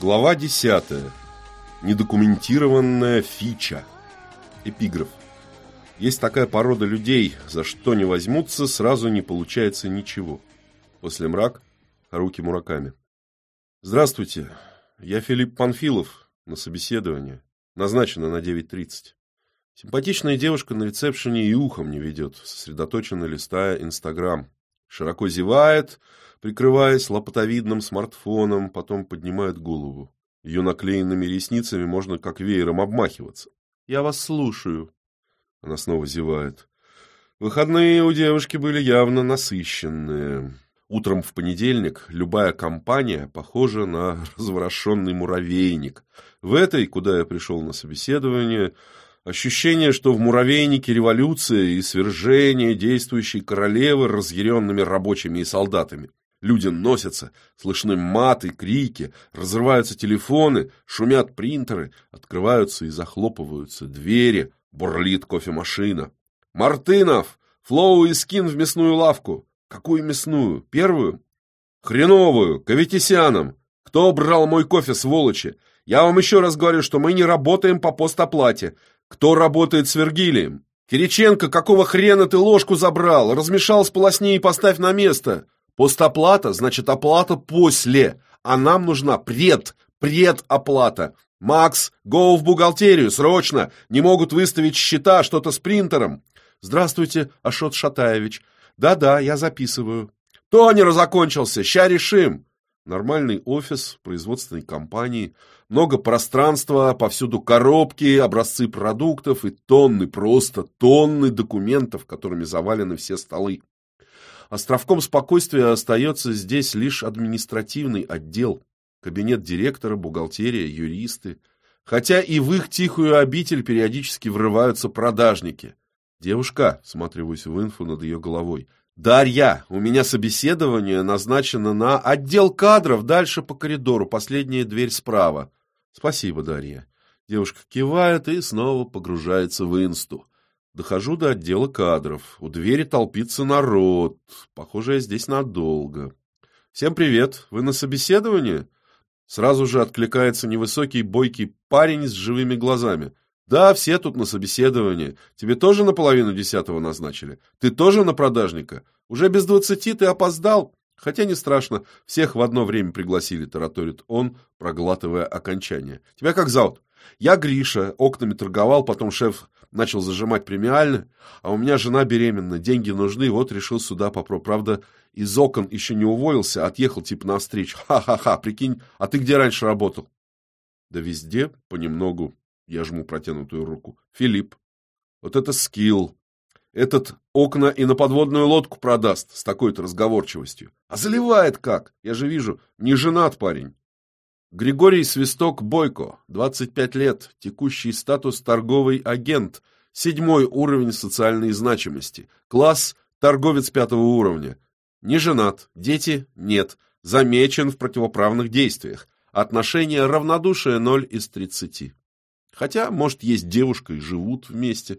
Глава 10. Недокументированная фича. Эпиграф. Есть такая порода людей, за что не возьмутся, сразу не получается ничего. После мрак руки Мураками. Здравствуйте, я Филипп Панфилов, на собеседование. Назначено на 9.30. Симпатичная девушка на ресепшене и ухом не ведет, сосредоточенно листая Инстаграм. Широко зевает, прикрываясь лопатовидным смартфоном, потом поднимает голову. Ее наклеенными ресницами можно как веером обмахиваться. «Я вас слушаю». Она снова зевает. Выходные у девушки были явно насыщенные. Утром в понедельник любая компания похожа на разворошенный муравейник. В этой, куда я пришел на собеседование, ощущение, что в муравейнике революция и свержение действующей королевы разъяренными рабочими и солдатами. Люди носятся, слышны маты, крики, разрываются телефоны, шумят принтеры, открываются и захлопываются двери, бурлит кофемашина. «Мартынов! Флоу и скин в мясную лавку!» «Какую мясную? Первую?» «Хреновую! К Аветисянам! Кто брал мой кофе, сволочи? Я вам еще раз говорю, что мы не работаем по постоплате. Кто работает с Вергилием? Кириченко, какого хрена ты ложку забрал? Размешал, сполосни и поставь на место!» Постоплата значит оплата после, а нам нужна пред, предоплата. Макс, гоу в бухгалтерию, срочно! Не могут выставить счета, что-то с принтером. Здравствуйте, Ашот Шатаевич. Да-да, я записываю. Тонер закончился, ща решим. Нормальный офис производственной компании, много пространства, повсюду коробки, образцы продуктов и тонны, просто тонны документов, которыми завалены все столы. Островком спокойствия остается здесь лишь административный отдел, кабинет директора, бухгалтерия, юристы. Хотя и в их тихую обитель периодически врываются продажники. Девушка, всматриваюсь в инфу над ее головой. Дарья, у меня собеседование назначено на отдел кадров, дальше по коридору, последняя дверь справа. Спасибо, Дарья. Девушка кивает и снова погружается в инсту. Дохожу до отдела кадров. У двери толпится народ. Похоже, я здесь надолго. «Всем привет! Вы на собеседовании?» Сразу же откликается невысокий бойкий парень с живыми глазами. «Да, все тут на собеседовании. Тебе тоже на половину десятого назначили? Ты тоже на продажника? Уже без двадцати ты опоздал?» Хотя не страшно, всех в одно время пригласили, тараторит он, проглатывая окончание. «Тебя как зовут?» «Я Гриша, окнами торговал, потом шеф начал зажимать премиально, а у меня жена беременна, деньги нужны, вот решил сюда попробовать. Правда, из окон еще не уволился, отъехал типа навстречу. Ха-ха-ха, прикинь, а ты где раньше работал? Да везде, понемногу. Я жму протянутую руку. Филипп. Вот это скилл. Этот окна и на подводную лодку продаст с такой-то разговорчивостью. А заливает как? Я же вижу, не женат парень. Григорий Свисток Бойко, 25 лет, текущий статус торговый агент, седьмой уровень социальной значимости, класс торговец пятого уровня. Не женат, дети нет, замечен в противоправных действиях, отношение равнодушие 0 из 30. Хотя, может, есть девушка и живут вместе.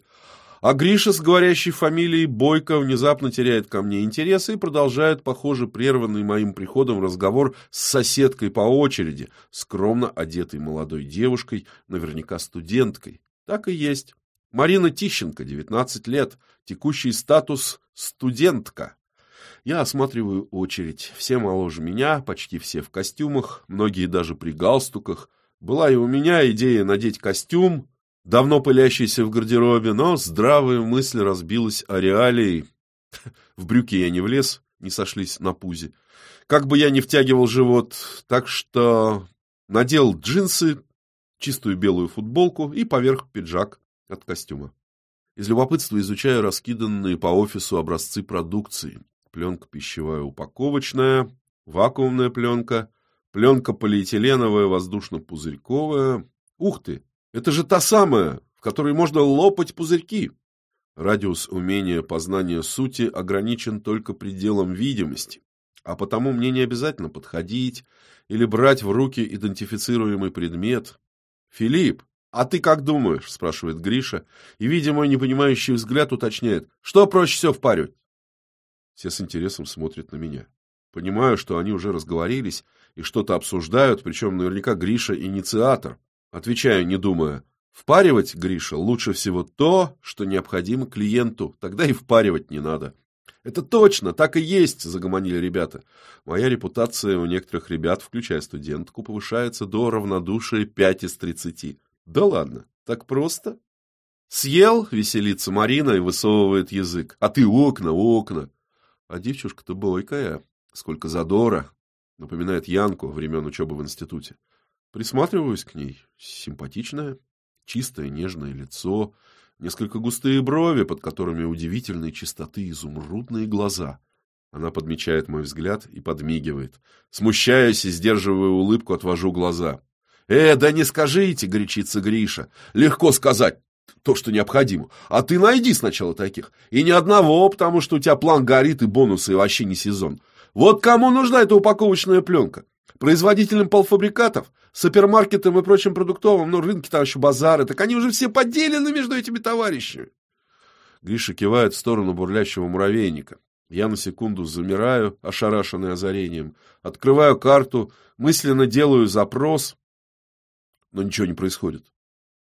А Гриша с говорящей фамилией Бойко внезапно теряет ко мне интерес и продолжает, похоже, прерванный моим приходом разговор с соседкой по очереди, скромно одетой молодой девушкой, наверняка студенткой. Так и есть. Марина Тищенко, 19 лет, текущий статус студентка. Я осматриваю очередь. Все моложе меня, почти все в костюмах, многие даже при галстуках. Была и у меня идея надеть костюм, давно пылящийся в гардеробе, но здравая мысль разбилась о реалии. В брюки я не влез, не сошлись на пузе. Как бы я ни втягивал живот, так что надел джинсы, чистую белую футболку и поверх пиджак от костюма. Из любопытства изучаю раскиданные по офису образцы продукции. Пленка пищевая упаковочная, вакуумная пленка, пленка полиэтиленовая воздушно-пузырьковая. Ух ты, это же та самая, в которой можно лопать пузырьки. Радиус умения познания сути ограничен только пределом видимости, а потому мне не обязательно подходить или брать в руки идентифицируемый предмет. «Филипп, а ты как думаешь?» – спрашивает Гриша, и, видя мой непонимающий взгляд, уточняет, что проще всего впаривать. Все с интересом смотрят на меня. Понимаю, что они уже разговорились и что-то обсуждают, причем наверняка Гриша инициатор. Отвечаю, не думая. Впаривать, Гриша, лучше всего то, что необходимо клиенту, тогда и впаривать не надо. Это точно, так и есть, загомонили ребята. Моя репутация у некоторых ребят, включая студентку, повышается до равнодушия 5 из 30. Да ладно, так просто? Съел, веселится Марина и высовывает язык. А ты окна, окна. А девчушка-то бойкая. Сколько задора. Напоминает Янку времен учебы в институте. Присматриваюсь к ней. Симпатичная, чистое нежное лицо, несколько густые брови, под которыми удивительной чистоты изумрудные глаза. Она подмечает мой взгляд и подмигивает. Смущаясь и сдерживая улыбку, отвожу глаза. «Э, да не скажите!» — горячится Гриша. «Легко сказать то, что необходимо. А ты найди сначала таких. И ни одного, потому что у тебя план горит и бонусы вообще не сезон. Вот кому нужна эта упаковочная пленка? Производителям полуфабрикатов, супермаркетам и прочим продуктовым, ну, рынки там еще базары, так они уже все поделены между этими товарищами. Гриша кивает в сторону бурлящего муравейника. Я на секунду замираю, ошарашенный озарением, открываю карту, мысленно делаю запрос, но ничего не происходит.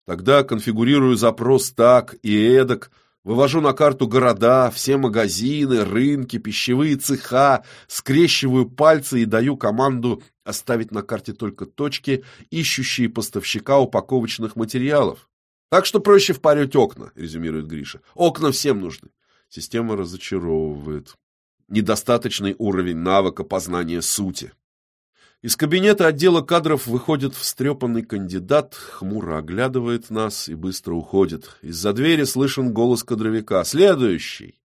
Тогда конфигурирую запрос так и эдак, Вывожу на карту города, все магазины, рынки, пищевые цеха, скрещиваю пальцы и даю команду оставить на карте только точки, ищущие поставщика упаковочных материалов. Так что проще впарить окна, резюмирует Гриша. Окна всем нужны. Система разочаровывает. Недостаточный уровень навыка познания сути. Из кабинета отдела кадров выходит встрепанный кандидат, хмуро оглядывает нас и быстро уходит. Из-за двери слышен голос кадровика. «Следующий!»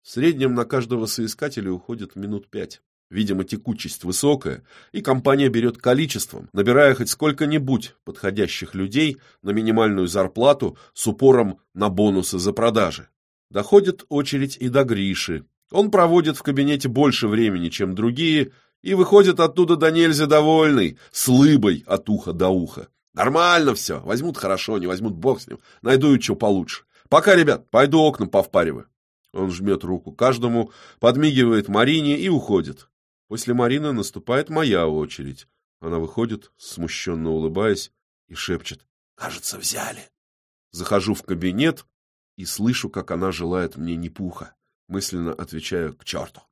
В среднем на каждого соискателя уходит минут пять. Видимо, текучесть высокая, и компания берет количеством, набирая хоть сколько-нибудь подходящих людей на минимальную зарплату с упором на бонусы за продажи. Доходит очередь и до Гриши. Он проводит в кабинете больше времени, чем другие, и выходит оттуда до нельзя довольный, с лыбой от уха до уха. Нормально все, возьмут хорошо, не возьмут бог с ним, найду и что получше. Пока, ребят, пойду окна повпариваю. Он жмет руку каждому, подмигивает Марине и уходит. После Марины наступает моя очередь. Она выходит, смущенно улыбаясь, и шепчет. «Кажется, взяли». Захожу в кабинет и слышу, как она желает мне не пуха. Мысленно отвечаю «к черту».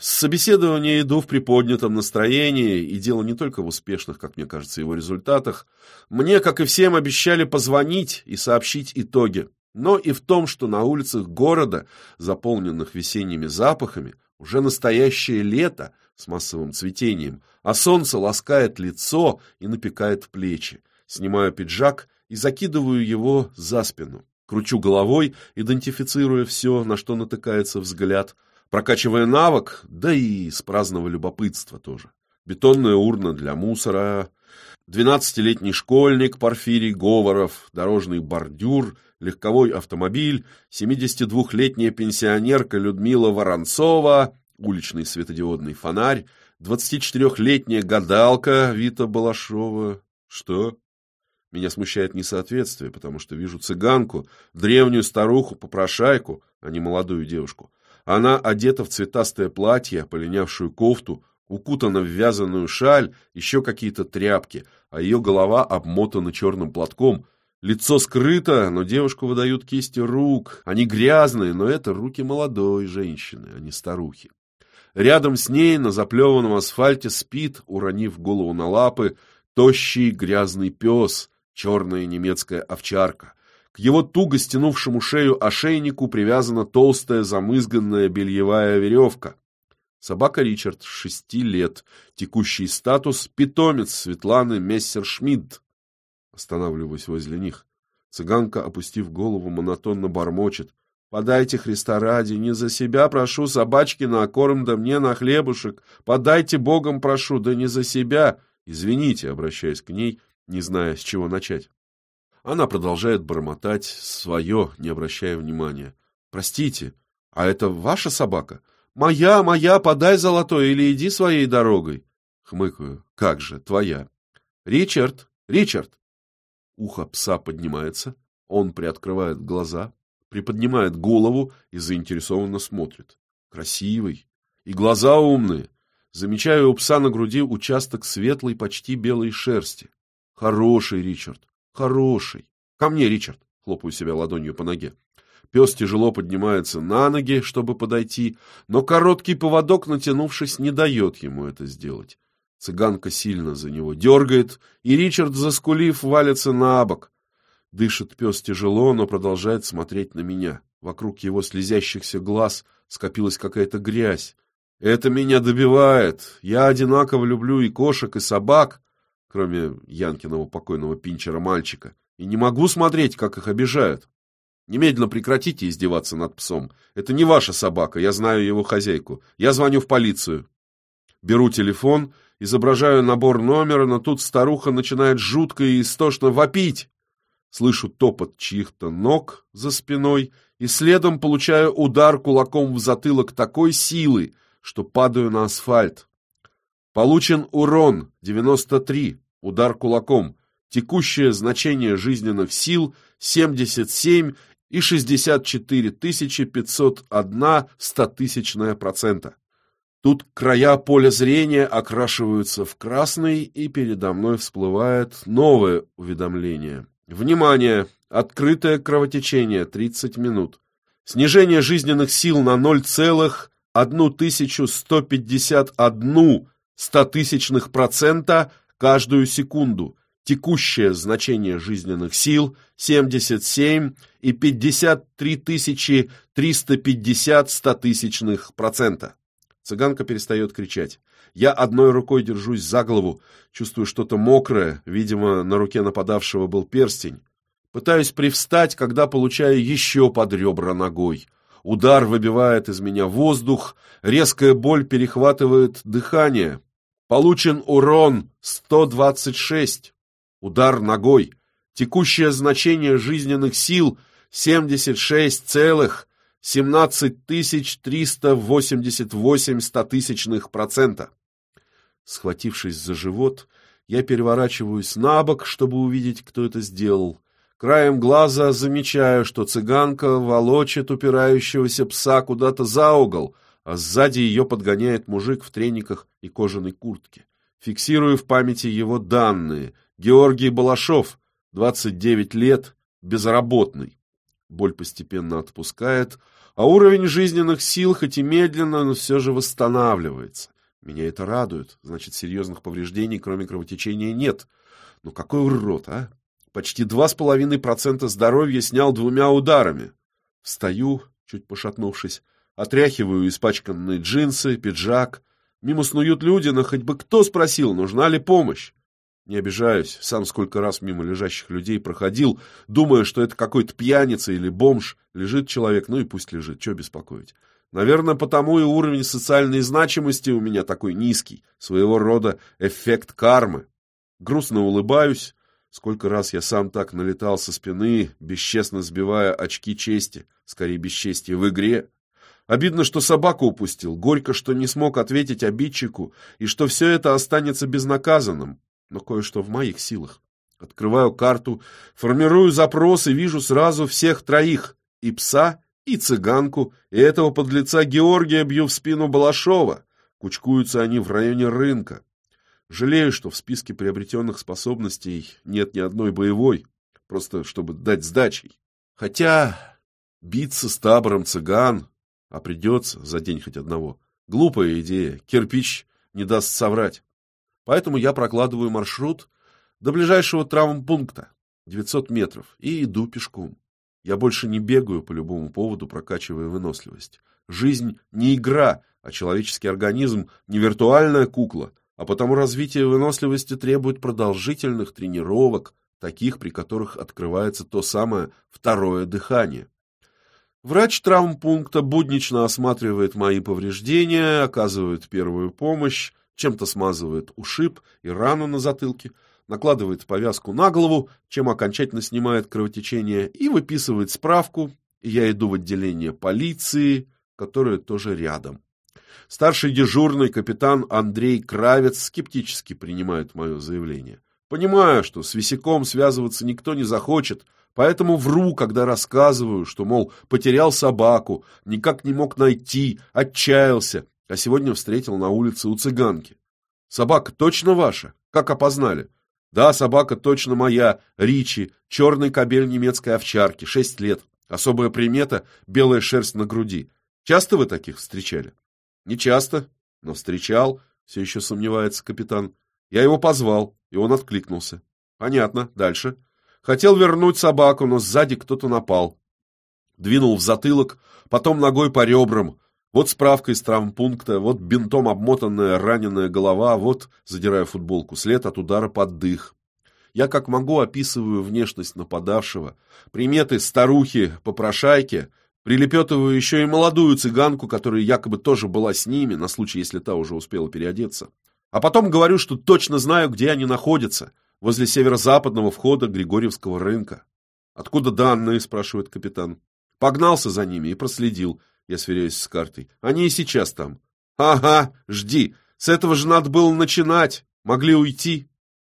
С собеседования иду в приподнятом настроении, и дело не только в успешных, как мне кажется, его результатах. Мне, как и всем, обещали позвонить и сообщить итоги, но и в том, что на улицах города, заполненных весенними запахами, уже настоящее лето с массовым цветением, а солнце ласкает лицо и напекает плечи. Снимаю пиджак и закидываю его за спину. Кручу головой, идентифицируя все, на что натыкается взгляд – прокачивая навык, да и с праздного любопытства тоже. Бетонная урна для мусора, двенадцатилетний школьник Порфирий Говоров, дорожный бордюр, легковой автомобиль, 72-летняя пенсионерка Людмила Воронцова, уличный светодиодный фонарь, 24-летняя гадалка Вита Балашова. Что? Меня смущает несоответствие, потому что вижу цыганку, древнюю старуху-попрошайку, а не молодую девушку. Она одета в цветастое платье, полинявшую кофту, укутана в вязаную шаль, еще какие-то тряпки, а ее голова обмотана черным платком. Лицо скрыто, но девушку выдают кисти рук. Они грязные, но это руки молодой женщины, а не старухи. Рядом с ней на заплеванном асфальте спит, уронив голову на лапы, тощий грязный пес, черная немецкая овчарка. Его туго стянувшему шею ошейнику привязана толстая замызганная бельевая веревка. Собака Ричард, шести лет, текущий статус, питомец Светланы Мессершмидт. Останавливаюсь возле них. Цыганка, опустив голову, монотонно бормочет. «Подайте, Христа ради, не за себя прошу, собачки на корм, да мне на хлебушек. Подайте, Богом прошу, да не за себя. Извините», обращаясь к ней, не зная, с чего начать. Она продолжает бормотать свое, не обращая внимания. «Простите, а это ваша собака?» «Моя, моя, подай золотой или иди своей дорогой!» Хмыкаю. «Как же, твоя!» «Ричард! Ричард!» Ухо пса поднимается, он приоткрывает глаза, приподнимает голову и заинтересованно смотрит. Красивый. И глаза умные. Замечаю у пса на груди участок светлой, почти белой шерсти. Хороший, Ричард, хороший. Ко мне, Ричард, хлопаю себя ладонью по ноге. Пес тяжело поднимается на ноги, чтобы подойти, но короткий поводок, натянувшись, не дает ему это сделать. Цыганка сильно за него дергает, и Ричард, заскулив, валится на бок. Дышит пес тяжело, но продолжает смотреть на меня. Вокруг его слезящихся глаз скопилась какая-то грязь. Это меня добивает. Я одинаково люблю и кошек, и собак, кроме Янкиного покойного пинчера-мальчика, и не могу смотреть, как их обижают. Немедленно прекратите издеваться над псом. Это не ваша собака, я знаю его хозяйку. Я звоню в полицию. Беру телефон, изображаю набор номера, но тут старуха начинает жутко и истошно вопить. Слышу топот чьих-то ног за спиной и следом получаю удар кулаком в затылок такой силы, что падаю на асфальт. Получен урон 93, удар кулаком. Текущее значение жизненных сил 77 и 64 501 стотысячная процента. Тут края поля зрения окрашиваются в красный, и передо мной всплывает новое уведомление. Внимание! Открытое кровотечение 30 минут. Снижение жизненных сил на 0,1151 стотысячных процента каждую секунду. Текущее значение жизненных сил 77 и 53 350 стотысячных процента. Цыганка перестает кричать. Я одной рукой держусь за голову, чувствую что-то мокрое, видимо, на руке нападавшего был перстень. Пытаюсь привстать, когда получаю еще под ребра ногой. Удар выбивает из меня воздух, резкая боль перехватывает дыхание. Получен урон 126. Удар ногой. Текущее значение жизненных сил 76,17 388 стотысячных процента. Схватившись за живот, я переворачиваюсь на бок, чтобы увидеть, кто это сделал. Краем глаза замечаю, что цыганка волочит упирающегося пса куда-то за угол, а сзади ее подгоняет мужик в трениках и кожаной куртке. Фиксирую в памяти его данные. Георгий Балашов, 29 лет, безработный. Боль постепенно отпускает, а уровень жизненных сил хоть и медленно, но все же восстанавливается. Меня это радует, значит, серьезных повреждений, кроме кровотечения, нет. Ну какой урод, а? Почти два с половиной процента здоровья снял двумя ударами. Встаю, чуть пошатнувшись, отряхиваю испачканные джинсы, пиджак. Мимо снуют люди, но хоть бы кто спросил, нужна ли помощь. Не обижаюсь, сам сколько раз мимо лежащих людей проходил, думая, что это какой-то пьяница или бомж. Лежит человек, ну и пусть лежит, что беспокоить. Наверное, потому и уровень социальной значимости у меня такой низкий, своего рода эффект кармы. Грустно улыбаюсь, Сколько раз я сам так налетал со спины, бесчестно сбивая очки чести, скорее бесчестие в игре. Обидно, что собаку упустил, горько, что не смог ответить обидчику, и что все это останется безнаказанным, но кое-что в моих силах. Открываю карту, формирую запрос и вижу сразу всех троих, и пса, и цыганку, и этого подлеца Георгия бью в спину Балашова. Кучкуются они в районе рынка. Жалею, что в списке приобретенных способностей нет ни одной боевой, просто чтобы дать сдачей. Хотя биться с табором цыган, а придется за день хоть одного. Глупая идея, кирпич не даст соврать. Поэтому я прокладываю маршрут до ближайшего травмпункта, 900 метров, и иду пешком. Я больше не бегаю по любому поводу, прокачивая выносливость. Жизнь не игра, а человеческий организм не виртуальная кукла, а потому развитие выносливости требует продолжительных тренировок, таких, при которых открывается то самое второе дыхание. Врач травмпункта буднично осматривает мои повреждения, оказывает первую помощь, чем-то смазывает ушиб и рану на затылке, накладывает повязку на голову, чем окончательно снимает кровотечение, и выписывает справку, я иду в отделение полиции, которое тоже рядом. Старший дежурный капитан Андрей Кравец скептически принимает мое заявление. Понимаю, что с висяком связываться никто не захочет, поэтому вру, когда рассказываю, что, мол, потерял собаку, никак не мог найти, отчаялся, а сегодня встретил на улице у цыганки. Собака точно ваша? Как опознали? Да, собака точно моя, Ричи, черный кобель немецкой овчарки, шесть лет. Особая примета – белая шерсть на груди. Часто вы таких встречали? Не часто, но встречал, все еще сомневается капитан. Я его позвал, и он откликнулся. Понятно, дальше. Хотел вернуть собаку, но сзади кто-то напал. Двинул в затылок, потом ногой по ребрам. Вот справка из травмпункта, вот бинтом обмотанная раненая голова, вот, задирая футболку, след от удара под дых. Я как могу описываю внешность нападавшего, приметы старухи, попрошайки, прилепетываю еще и молодую цыганку, которая якобы тоже была с ними, на случай, если та уже успела переодеться. А потом говорю, что точно знаю, где они находятся, возле северо-западного входа Григорьевского рынка. «Откуда данные?» – спрашивает капитан. Погнался за ними и проследил. Я сверяюсь с картой. Они и сейчас там. Ага, жди. С этого же надо было начинать. Могли уйти.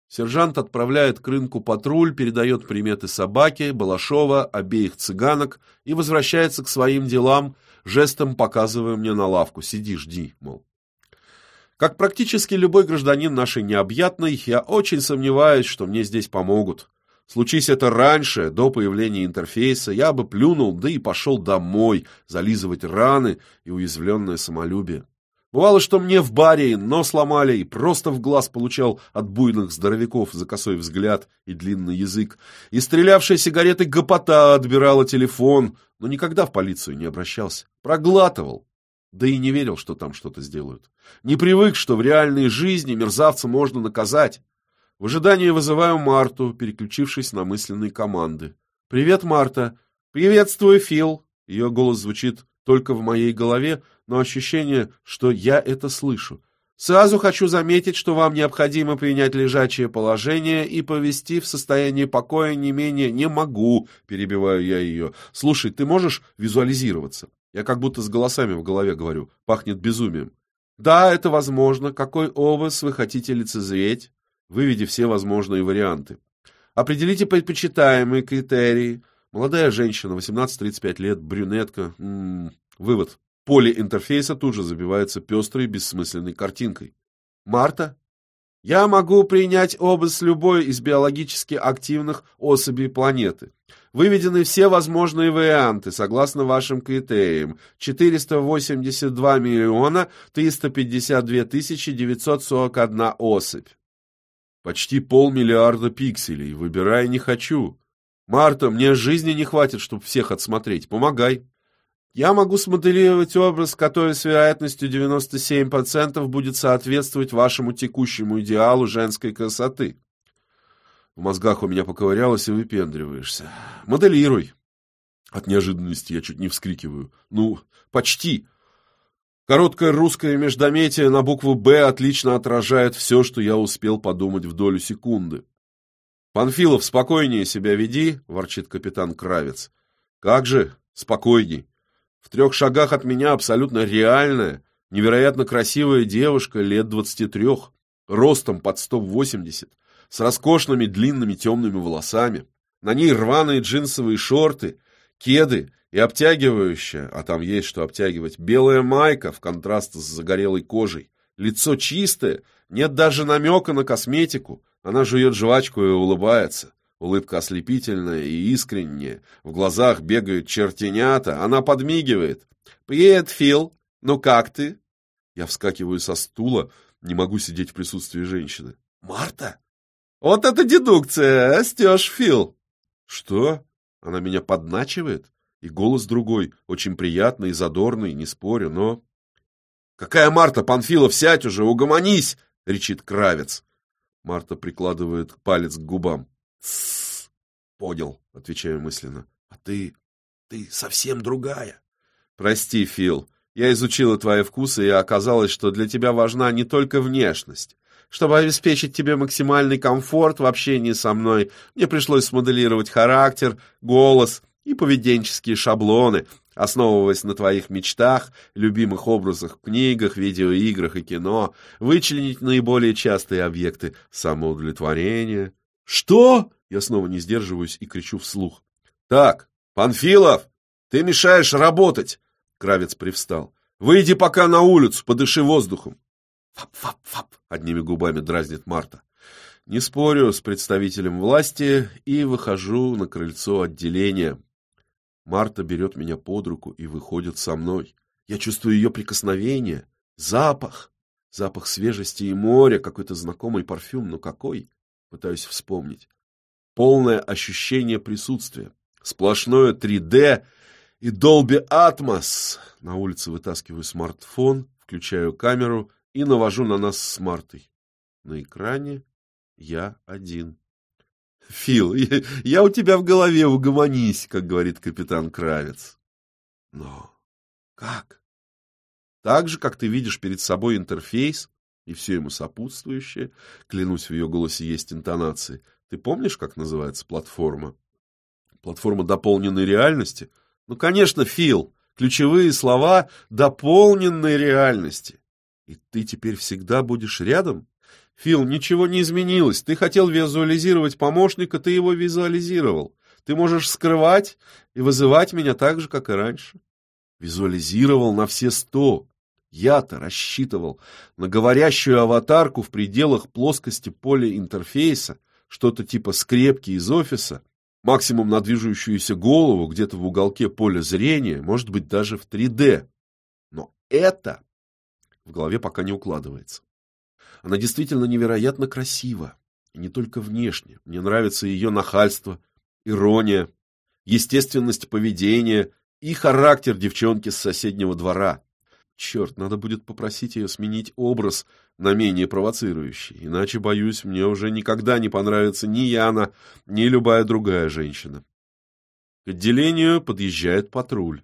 Сержант отправляет к рынку патруль, передает приметы собаки, Балашова, обеих цыганок и возвращается к своим делам, жестом показывая мне на лавку. Сиди, жди, мол. Как практически любой гражданин нашей необъятной, я очень сомневаюсь, что мне здесь помогут. Случись это раньше, до появления интерфейса, я бы плюнул, да и пошел домой, зализывать раны и уязвленное самолюбие. Бывало, что мне в баре нос ломали и просто в глаз получал от буйных здоровяков за косой взгляд и длинный язык. И стрелявшая сигареты гопота отбирала телефон, но никогда в полицию не обращался. Проглатывал. Да и не верил, что там что-то сделают. Не привык, что в реальной жизни мерзавца можно наказать. В ожидании вызываю Марту, переключившись на мысленные команды. «Привет, Марта!» «Приветствую, Фил!» Ее голос звучит только в моей голове, но ощущение, что я это слышу. Сразу хочу заметить, что вам необходимо принять лежачее положение и повести в состояние покоя не менее не могу, перебиваю я ее. Слушай, ты можешь визуализироваться? Я как будто с голосами в голове говорю, пахнет безумием. Да, это возможно. Какой образ вы хотите лицезреть? Выведи все возможные варианты. Определите предпочитаемые критерии. Молодая женщина, 18-35 лет, брюнетка. М -м, вывод. Поле интерфейса тут же забивается пестрой, бессмысленной картинкой. Марта? Я могу принять образ любой из биологически активных особей планеты. Выведены все возможные варианты, согласно вашим критериям. 482 миллиона 352 тысячи 941 особь. Почти полмиллиарда пикселей. Выбирай не хочу. Марта, мне жизни не хватит, чтобы всех отсмотреть. Помогай. Я могу смоделировать образ, который с вероятностью 97% будет соответствовать вашему текущему идеалу женской красоты. В мозгах у меня поковырялось и выпендриваешься. Моделируй. От неожиданности я чуть не вскрикиваю. Ну, почти. Короткое русское междометие на букву «Б» отлично отражает все, что я успел подумать в долю секунды. «Панфилов, спокойнее себя веди», — ворчит капитан Кравец. «Как же спокойней? В трех шагах от меня абсолютно реальная, невероятно красивая девушка лет двадцати трех, ростом под сто восемьдесят, с роскошными длинными темными волосами. На ней рваные джинсовые шорты, кеды и обтягивающая, а там есть что обтягивать, белая майка в контраст с загорелой кожей. Лицо чистое, нет даже намека на косметику. Она жует жвачку и улыбается. Улыбка ослепительная и искренняя. В глазах бегают чертенята. Она подмигивает. «Привет, Фил! Ну как ты?» Я вскакиваю со стула, не могу сидеть в присутствии женщины. «Марта?» «Вот это дедукция, остешь, Фил!» «Что? Она меня подначивает?» И голос другой, очень приятный и задорный, не спорю, но... «Какая Марта, Панфилов, сядь уже, угомонись!» — речит Кравец. Марта прикладывает палец к губам. «Тссс, понял», — отвечаю мысленно. «А ты... ты совсем другая». «Прости, Фил, я изучила твои вкусы, и оказалось, что для тебя важна не только внешность. Чтобы обеспечить тебе максимальный комфорт в общении со мной, мне пришлось смоделировать характер, голос и поведенческие шаблоны, основываясь на твоих мечтах, любимых образах в книгах, видеоиграх и кино, вычленить наиболее частые объекты самоудовлетворения. «Что?» — я снова не сдерживаюсь и кричу вслух. «Так, Панфилов, ты мешаешь работать!» Кравец привстал. Выйди пока на улицу, подыши воздухом. Фап-фап-фап, одними губами дразнит Марта. Не спорю с представителем власти и выхожу на крыльцо отделения. Марта берет меня под руку и выходит со мной. Я чувствую ее прикосновение, запах, запах свежести и моря, какой-то знакомый парфюм, но какой? Пытаюсь вспомнить. Полное ощущение присутствия, сплошное 3D и Dolby Atmos. На улице вытаскиваю смартфон, включаю камеру и навожу на нас с Мартой. На экране я один. Фил, я, у тебя в голове, угомонись, как говорит капитан Кравец. Но как? Так же, как ты видишь перед собой интерфейс и все ему сопутствующее, клянусь, в ее голосе есть интонации. Ты помнишь, как называется платформа? Платформа дополненной реальности? Ну, конечно, Фил. Ключевые слова дополненной реальности. И ты теперь всегда будешь рядом? Фил, ничего не изменилось. Ты хотел визуализировать помощника, ты его визуализировал. Ты можешь скрывать и вызывать меня так же, как и раньше. Визуализировал на все сто. Я-то рассчитывал на говорящую аватарку в пределах плоскости поля интерфейса, что-то типа скрепки из офиса, максимум на движущуюся голову где-то в уголке поля зрения, может быть, даже в 3D. Но это в голове пока не укладывается. Она действительно невероятно красива. И не только внешне. Мне нравится ее нахальство, ирония, естественность поведения и характер девчонки с соседнего двора. Черт, надо будет попросить ее сменить образ на менее провоцирующий, иначе, боюсь, мне уже никогда не понравится ни Яна, ни любая другая женщина. К отделению подъезжает патруль.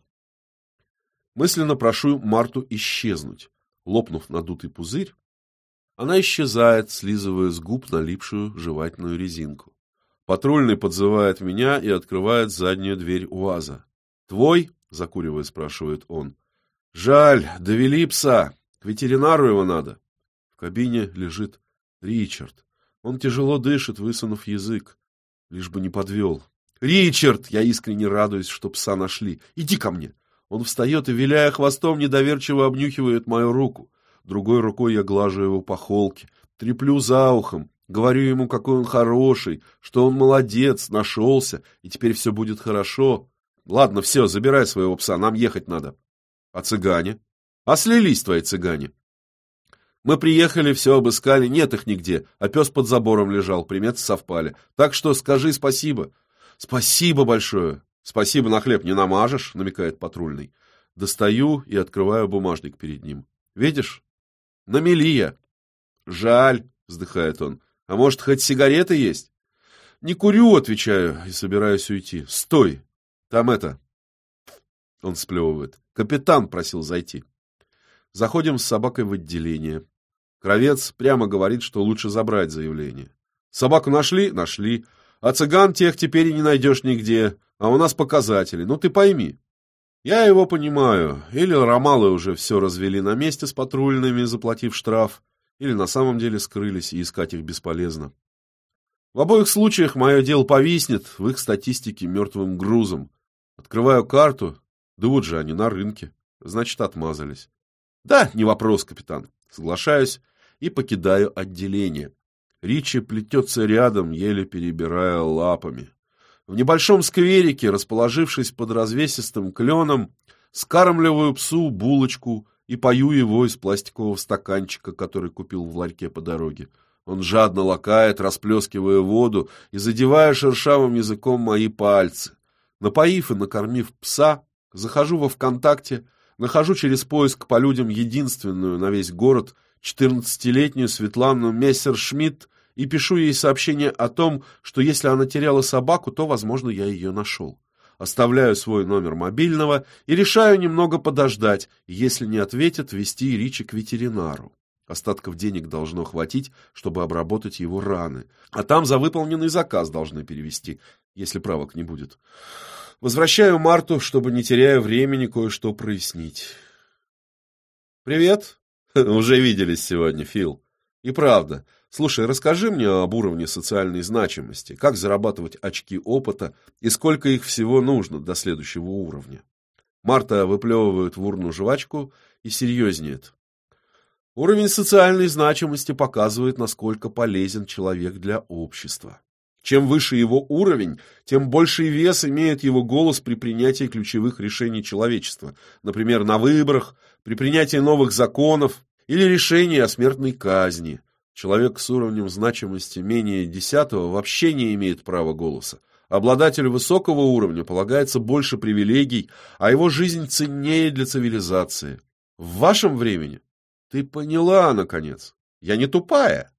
Мысленно прошу Марту исчезнуть. Лопнув надутый пузырь, она исчезает, слизывая с губ налипшую жевательную резинку. Патрульный подзывает меня и открывает заднюю дверь УАЗа. «Твой?» — закуривая, спрашивает он. «Жаль, довели пса. К ветеринару его надо». В кабине лежит Ричард. Он тяжело дышит, высунув язык. Лишь бы не подвел. «Ричард!» — я искренне радуюсь, что пса нашли. «Иди ко мне!» Он встает и, виляя хвостом, недоверчиво обнюхивает мою руку другой рукой я глажу его по холке, треплю за ухом, говорю ему, какой он хороший, что он молодец, нашелся, и теперь все будет хорошо. Ладно, все, забирай своего пса, нам ехать надо. А цыгане? А слились твои цыгане? Мы приехали, все обыскали, нет их нигде, а пес под забором лежал, приметы совпали. Так что скажи спасибо. Спасибо большое. Спасибо на хлеб не намажешь, намекает патрульный. Достаю и открываю бумажник перед ним. Видишь, на мели Жаль, вздыхает он. А может, хоть сигареты есть? Не курю, отвечаю, и собираюсь уйти. Стой! Там это... Он сплевывает. Капитан просил зайти. Заходим с собакой в отделение. Кровец прямо говорит, что лучше забрать заявление. Собаку нашли? Нашли. А цыган тех теперь и не найдешь нигде. А у нас показатели. Ну ты пойми. Я его понимаю. Или ромалы уже все развели на месте с патрульными, заплатив штраф, или на самом деле скрылись, и искать их бесполезно. В обоих случаях мое дело повиснет в их статистике мертвым грузом. Открываю карту, да вот же они на рынке. Значит, отмазались. Да, не вопрос, капитан. Соглашаюсь и покидаю отделение. Ричи плетется рядом, еле перебирая лапами. В небольшом скверике, расположившись под развесистым кленом, скармливаю псу булочку и пою его из пластикового стаканчика, который купил в ларьке по дороге. Он жадно лакает, расплескивая воду и задевая шершавым языком мои пальцы. Напоив и накормив пса, захожу во ВКонтакте, нахожу через поиск по людям единственную на весь город четырнадцатилетнюю Светлану Мессершмитт и пишу ей сообщение о том, что если она теряла собаку, то, возможно, я ее нашел. Оставляю свой номер мобильного и решаю немного подождать, если не ответят, вести Ричи к ветеринару. Остатков денег должно хватить, чтобы обработать его раны. А там за выполненный заказ должны перевести, если правок не будет. Возвращаю Марту, чтобы, не теряя времени, кое-что прояснить. «Привет!» «Уже виделись сегодня, Фил. И правда, Слушай, расскажи мне об уровне социальной значимости, как зарабатывать очки опыта и сколько их всего нужно до следующего уровня. Марта выплевывает в урну жвачку и серьезнеет. Уровень социальной значимости показывает, насколько полезен человек для общества. Чем выше его уровень, тем больший вес имеет его голос при принятии ключевых решений человечества, например, на выборах, при принятии новых законов или решении о смертной казни. Человек с уровнем значимости менее десятого вообще не имеет права голоса. Обладателю высокого уровня полагается больше привилегий, а его жизнь ценнее для цивилизации. В вашем времени ты поняла, наконец. Я не тупая.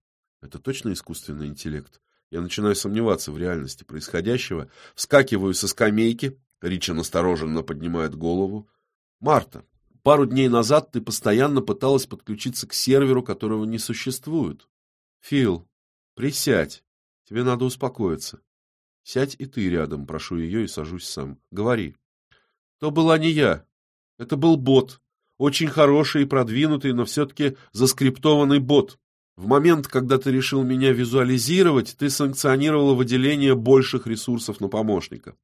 Это точно искусственный интеллект. Я начинаю сомневаться в реальности происходящего, вскакиваю со скамейки, Рича настороженно поднимает голову. «Марта, пару дней назад ты постоянно пыталась подключиться к серверу, которого не существует. Фил, присядь, тебе надо успокоиться. Сядь и ты рядом, прошу ее и сажусь сам. Говори». «То была не я. Это был бот. Очень хороший и продвинутый, но все-таки заскриптованный бот. В момент, когда ты решил меня визуализировать, ты санкционировал выделение больших ресурсов на помощника.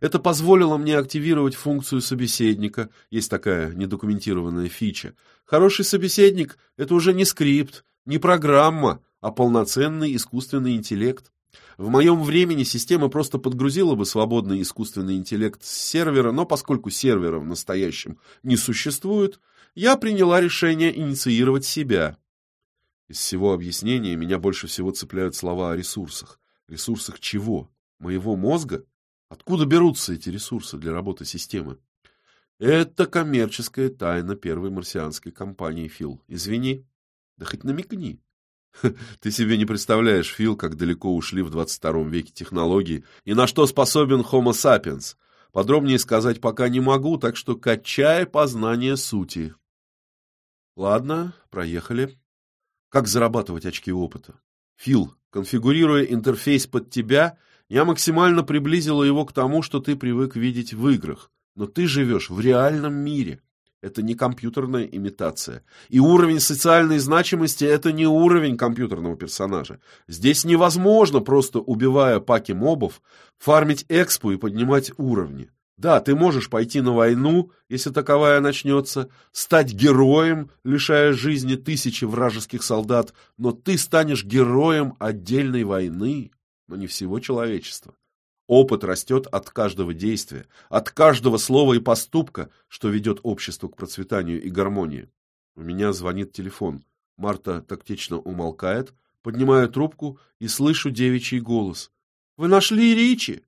Это позволило мне активировать функцию собеседника, есть такая недокументированная фича. Хороший собеседник – это уже не скрипт, не программа, а полноценный искусственный интеллект. В моем времени система просто подгрузила бы свободный искусственный интеллект с сервера, но поскольку сервера в настоящем не существует, я приняла решение инициировать себя. Из всего объяснения меня больше всего цепляют слова о ресурсах. Ресурсах чего? Моего мозга? Откуда берутся эти ресурсы для работы системы? Это коммерческая тайна первой марсианской компании, Фил. Извини. Да хоть намекни. Ты себе не представляешь, Фил, как далеко ушли в 22 веке технологии и на что способен Homo sapiens. Подробнее сказать пока не могу, так что качай познание сути. Ладно, проехали. Как зарабатывать очки опыта? Фил, конфигурируя интерфейс под тебя, я максимально приблизила его к тому, что ты привык видеть в играх. Но ты живешь в реальном мире. Это не компьютерная имитация. И уровень социальной значимости – это не уровень компьютерного персонажа. Здесь невозможно, просто убивая паки мобов, фармить экспу и поднимать уровни. Да, ты можешь пойти на войну, если таковая начнется, стать героем, лишая жизни тысячи вражеских солдат, но ты станешь героем отдельной войны, но не всего человечества. Опыт растет от каждого действия, от каждого слова и поступка, что ведет общество к процветанию и гармонии. У меня звонит телефон. Марта тактично умолкает, поднимаю трубку и слышу девичий голос. «Вы нашли Ричи?»